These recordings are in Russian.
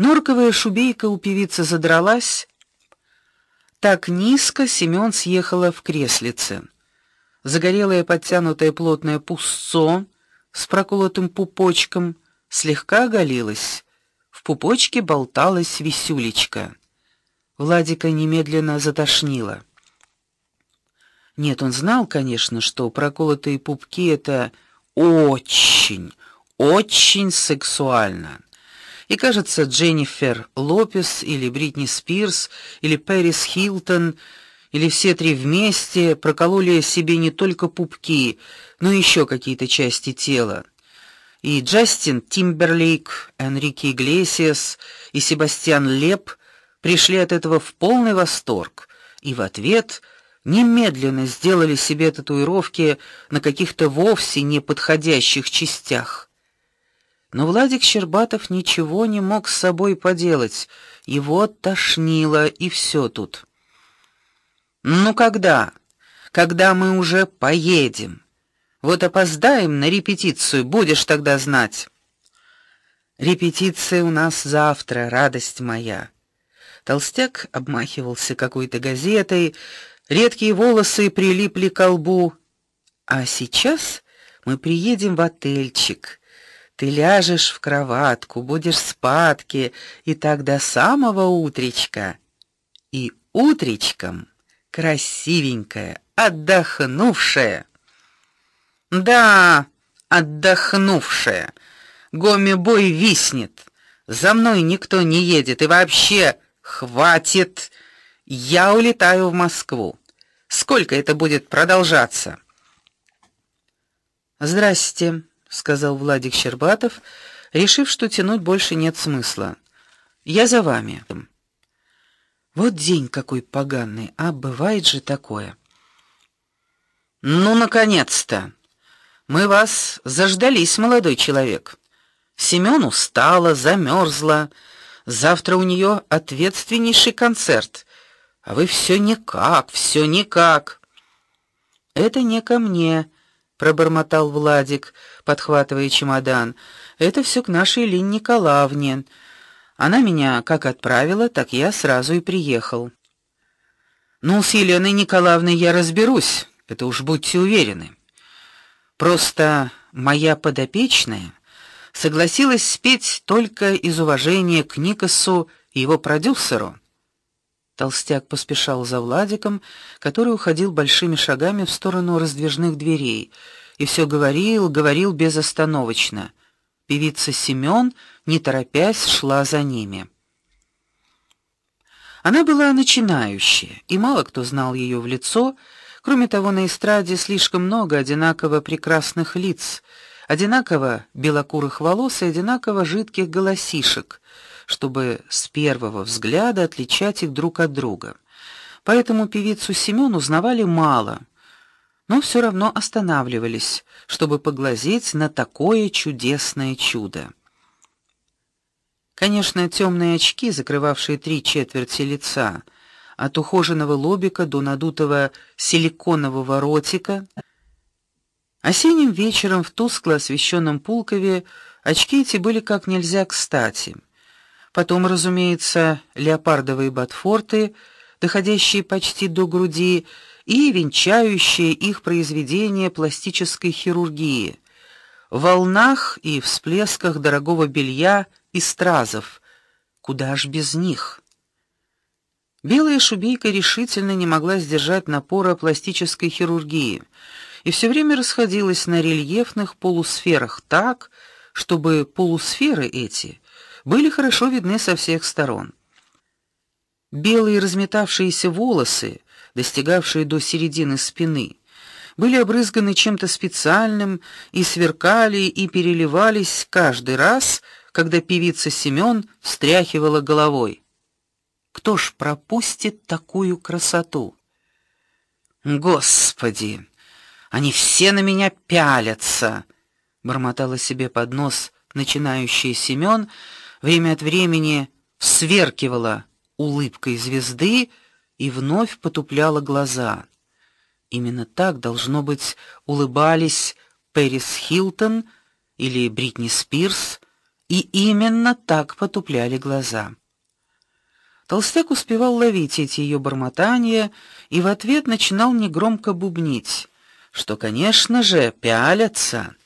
Норковая шубейка у певицы задралась, так низко Семён съехала в креслице. Загорелое подтянутое плотное пусцо с проколотым пупочком слегка оголилось. В пупочке болталась висюлечка. Владика немедленно затошнило. Нет, он знал, конечно, что проколотые пупки это очень, очень сексуально. И, кажется, Дженнифер Лопес или Бритни Спирс или Пэрис Хилтон или все три вместе прокололи себе не только пупки, но еще какие-то части тела. И Джастин Тимберлейк, Энрике Иглесиас и Себастьян Леп пришли от этого в полный восторг и в ответ немедленно сделали себе татуировки на каких-то вовсе не подходящих частях. Но Владик Щербатов ничего не мог с собой поделать. Его тошнило и все тут. Ну когда? Когда мы уже поедем? Вот опоздаем на репетицию, будешь тогда знать. Репетиция у нас завтра, радость моя. Толстяк обмахивался какой-то газетой, редкие волосы прилипли к лбу. А сейчас мы приедем в отельчик. Ты ляжешь в кроватку, будешь спадки, и так до самого утречка. И утречком красивенькая, отдохнувшая. Да, отдохнувшая. Гоми-бой виснет. За мной никто не едет и вообще хватит. Я улетаю в Москву. Сколько это будет продолжаться? Здрасте сказал Владик Щербатов, решив, что тянуть больше нет смысла. Я за вами. Вот день какой поганый, а бывает же такое. Ну наконец-то. Мы вас заждались, молодой человек. Семён устала, замерзла. Завтра у нее ответственнейший концерт. А вы все никак, все никак. Это не ко мне, пробормотал Владик, подхватывая чемодан. Это все к нашей Лине Николаевне. Она меня как отправила, так я сразу и приехал. Ну, с Еленой Николаевной я разберусь, это уж будьте уверены. Просто моя подопечная согласилась спеть только из уважения к Никосу и его продюсеру. Толстяк поспешал за Владиком, который уходил большими шагами в сторону раздвижных дверей, и все говорил, говорил безостановочно. Певица Семён, не торопясь, шла за ними. Она была начинающая, и мало кто знал ее в лицо. Кроме того, на эстраде слишком много одинаково прекрасных лиц, одинаково белокурых волос и одинаково жидких голосишек чтобы с первого взгляда отличать их друг от друга. Поэтому певицу Семён узнавали мало, но все равно останавливались, чтобы поглазеть на такое чудесное чудо. Конечно, темные очки, закрывавшие три четверти лица, от ухоженного лобика до надутого силиконового ротика, осенним вечером в тускло освещенном Пулкове очки эти были как нельзя кстати. Потом, разумеется, леопардовые ботфорты, доходящие почти до груди, и венчающие их произведения пластической хирургии. В волнах и всплесках дорогого белья и стразов. Куда ж без них? Белая шубейка решительно не могла сдержать напора пластической хирургии и все время расходилась на рельефных полусферах так, чтобы полусферы эти были хорошо видны со всех сторон. Белые разметавшиеся волосы, достигавшие до середины спины, были обрызганы чем-то специальным и сверкали и переливались каждый раз, когда певица Семён встряхивала головой. Кто ж пропустит такую красоту? Господи, они все на меня пялятся, бормотала себе под нос начинающий Семён время от времени сверкивала улыбкой звезды и вновь потупляла глаза. Именно так должно быть улыбались Пэрис Хилтон или Бритни Спирс и именно так потупляли глаза. Толстяк успевал ловить эти ее бормотания и в ответ начинал негромко бубнить, что, конечно же, пялятся.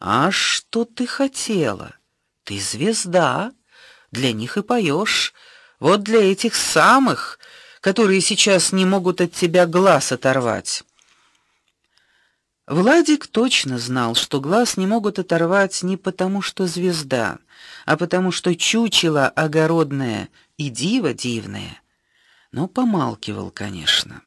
А что ты хотела? Ты звезда, для них и поешь. Вот для этих самых, которые сейчас не могут от тебя глаз оторвать. Владик точно знал, что глаз не могут оторвать не потому, что звезда, а потому что чучело огородное и диво дивное. Но помалкивал, конечно.